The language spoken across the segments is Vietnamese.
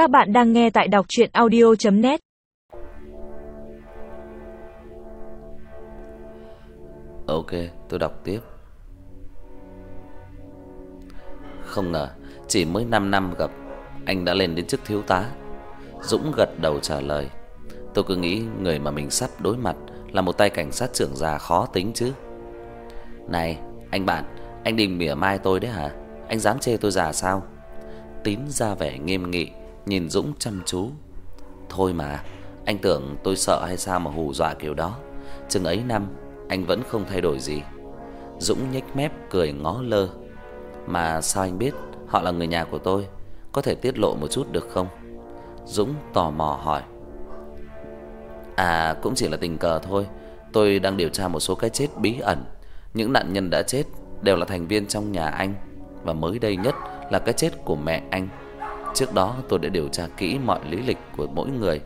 Các bạn đang nghe tại đọc chuyện audio.net Ok, tôi đọc tiếp. Không ngờ, chỉ mới 5 năm gặp, anh đã lên đến chức thiếu tá. Dũng gật đầu trả lời. Tôi cứ nghĩ người mà mình sắp đối mặt là một tay cảnh sát trưởng già khó tính chứ. Này, anh bạn, anh định mỉa mai tôi đấy hả? Anh dám chê tôi già sao? Tín ra vẻ nghiêm nghị, nhìn Dũng chăm chú. Thôi mà, anh tưởng tôi sợ hay sao mà hù dọa kiểu đó. Chừng ấy năm anh vẫn không thay đổi gì. Dũng nhếch mép cười ngó lơ. Mà sao anh biết họ là người nhà của tôi? Có thể tiết lộ một chút được không? Dũng tò mò hỏi. À, cũng chỉ là tình cờ thôi. Tôi đang điều tra một số cái chết bí ẩn. Những nạn nhân đã chết đều là thành viên trong nhà anh và mới đây nhất là cái chết của mẹ anh. Trước đó tôi đã điều tra kỹ mọi lý lịch của mỗi người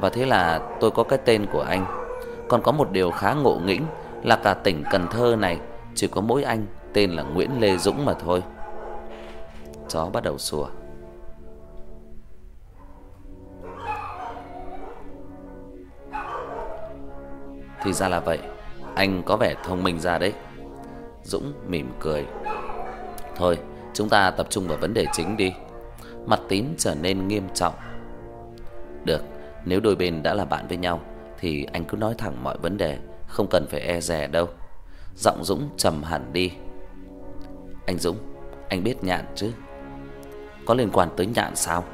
và thế là tôi có cái tên của anh. Còn có một điều khá ngộ nghĩnh là cả tỉnh Cần Thơ này chỉ có mỗi anh tên là Nguyễn Lê Dũng mà thôi. Chó bắt đầu sủa. Thì ra là vậy, anh có vẻ thông minh ra đấy. Dũng mỉm cười. Thôi, chúng ta tập trung vào vấn đề chính đi. Mặt Tín trở nên nghiêm trọng. Được, nếu đôi bên đã là bạn với nhau thì anh cứ nói thẳng mọi vấn đề, không cần phải e dè đâu. Giọng Dũng trầm hẳn đi. Anh Dũng, anh biết Nhạn chứ? Có liên quan tới Nhạn sao?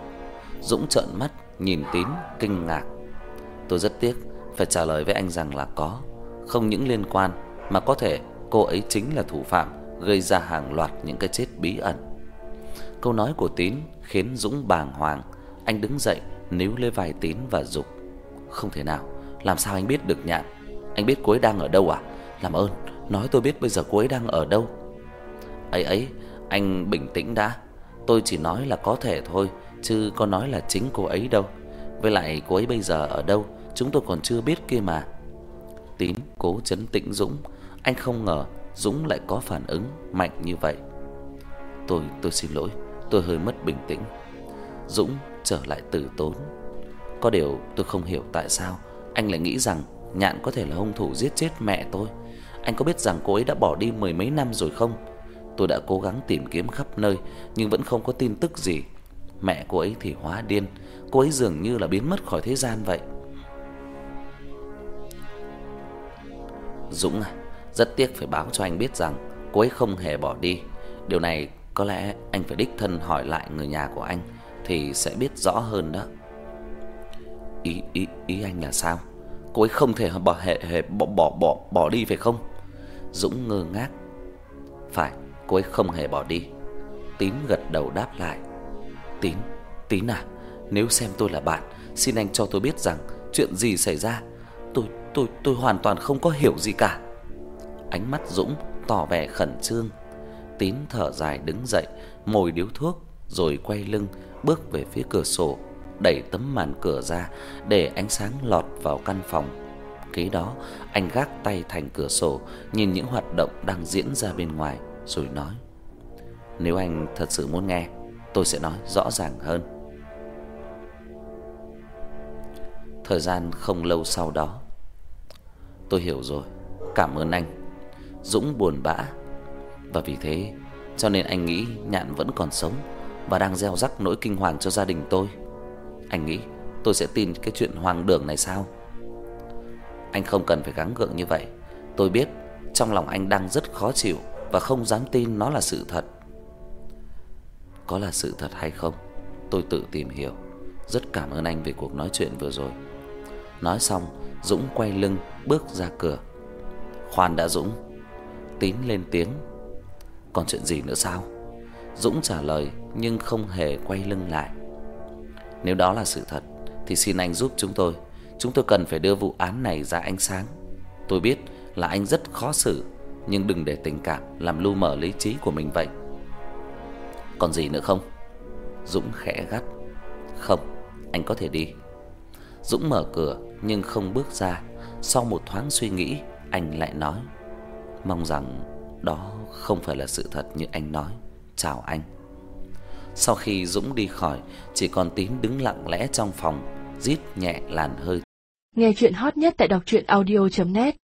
Dũng trợn mắt nhìn Tín kinh ngạc. Tôi rất tiếc phải trả lời với anh rằng là có, không những liên quan mà có thể cô ấy chính là thủ phạm gây ra hàng loạt những cái chết bí ẩn. Câu nói của Tín khiến Dũng bàng hoàng, anh đứng dậy níu lấy vai Tín và dục. Không thể nào, làm sao anh biết được Nhạn? Anh biết cô ấy đang ở đâu à? Làm ơn, nói tôi biết bây giờ cô ấy đang ở đâu. Ấy ấy, anh bình tĩnh đã. Tôi chỉ nói là có thể thôi, chứ có nói là chính cô ấy đâu. Với lại cô ấy bây giờ ở đâu, chúng tôi còn chưa biết kia mà. Tín cố trấn tĩnh Dũng, anh không ngờ Dũng lại có phản ứng mạnh như vậy. Tôi tôi xin lỗi, tôi hơi mất bình tĩnh. Dũng trở lại từ tốn. Có điều tôi không hiểu tại sao anh lại nghĩ rằng Nhạn có thể là hung thủ giết chết mẹ tôi. Anh có biết rằng cô ấy đã bỏ đi mười mấy năm rồi không? Tôi đã cố gắng tìm kiếm khắp nơi nhưng vẫn không có tin tức gì. Mẹ cô ấy thì hóa điên, cô ấy dường như là biến mất khỏi thế gian vậy. Dũng à, rất tiếc phải báo cho anh biết rằng cô ấy không hề bỏ đi. Điều này có lẽ anh phải đích thân hỏi lại người nhà của anh thì sẽ biết rõ hơn đó. Ý ý ý anh là sao? Cô ấy không thể bỏ hệ hệ bỏ bỏ bỏ bỏ đi phải không? Dũng ngơ ngác. Phải, cô ấy không hề bỏ đi. Tín gật đầu đáp lại. Tín, Tín à, nếu xem tôi là bạn, xin anh cho tôi biết rằng chuyện gì xảy ra. Tôi tôi tôi hoàn toàn không có hiểu gì cả. Ánh mắt Dũng tỏ vẻ khẩn trương. Tín thở dài đứng dậy, mồi điếu thuốc rồi quay lưng bước về phía cửa sổ, đẩy tấm màn cửa ra để ánh sáng lọt vào căn phòng. Kế đó, anh gác tay thành cửa sổ, nhìn những hoạt động đang diễn ra bên ngoài rồi nói: "Nếu anh thật sự muốn nghe, tôi sẽ nói rõ ràng hơn." Thời gian không lâu sau đó, tôi hiểu rồi, cảm ơn anh. Dũng buồn bã và vì thế cho nên anh nghĩ Nhạn vẫn còn sống và đang gieo rắc nỗi kinh hoàng cho gia đình tôi. Anh nghĩ tôi sẽ tin cái chuyện hoang đường này sao? Anh không cần phải gắng gượng như vậy. Tôi biết trong lòng anh đang rất khó chịu và không dám tin nó là sự thật. Có là sự thật hay không, tôi tự tìm hiểu. Rất cảm ơn anh về cuộc nói chuyện vừa rồi. Nói xong, Dũng quay lưng bước ra cửa. Khoan đã Dũng. Tín lên tiếng. Còn chuyện gì nữa sao? Dũng trả lời nhưng không hề quay lưng lại. Nếu đó là sự thật thì xin anh giúp chúng tôi. Chúng tôi cần phải đưa vụ án này ra ánh sáng. Tôi biết là anh rất khó xử, nhưng đừng để tình cảm làm lu mờ lý trí của mình vậy. Còn gì nữa không? Dũng khẽ gắt. Không, anh có thể đi. Dũng mở cửa nhưng không bước ra. Sau một thoáng suy nghĩ, anh lại nói: "Mong rằng đó không phải là sự thật như anh nói. Chào anh." Sau khi Dũng đi khỏi, chỉ còn Tín đứng lặng lẽ trong phòng, rít nhẹ làn hơi. Nghe truyện hot nhất tại đọc truyện audio net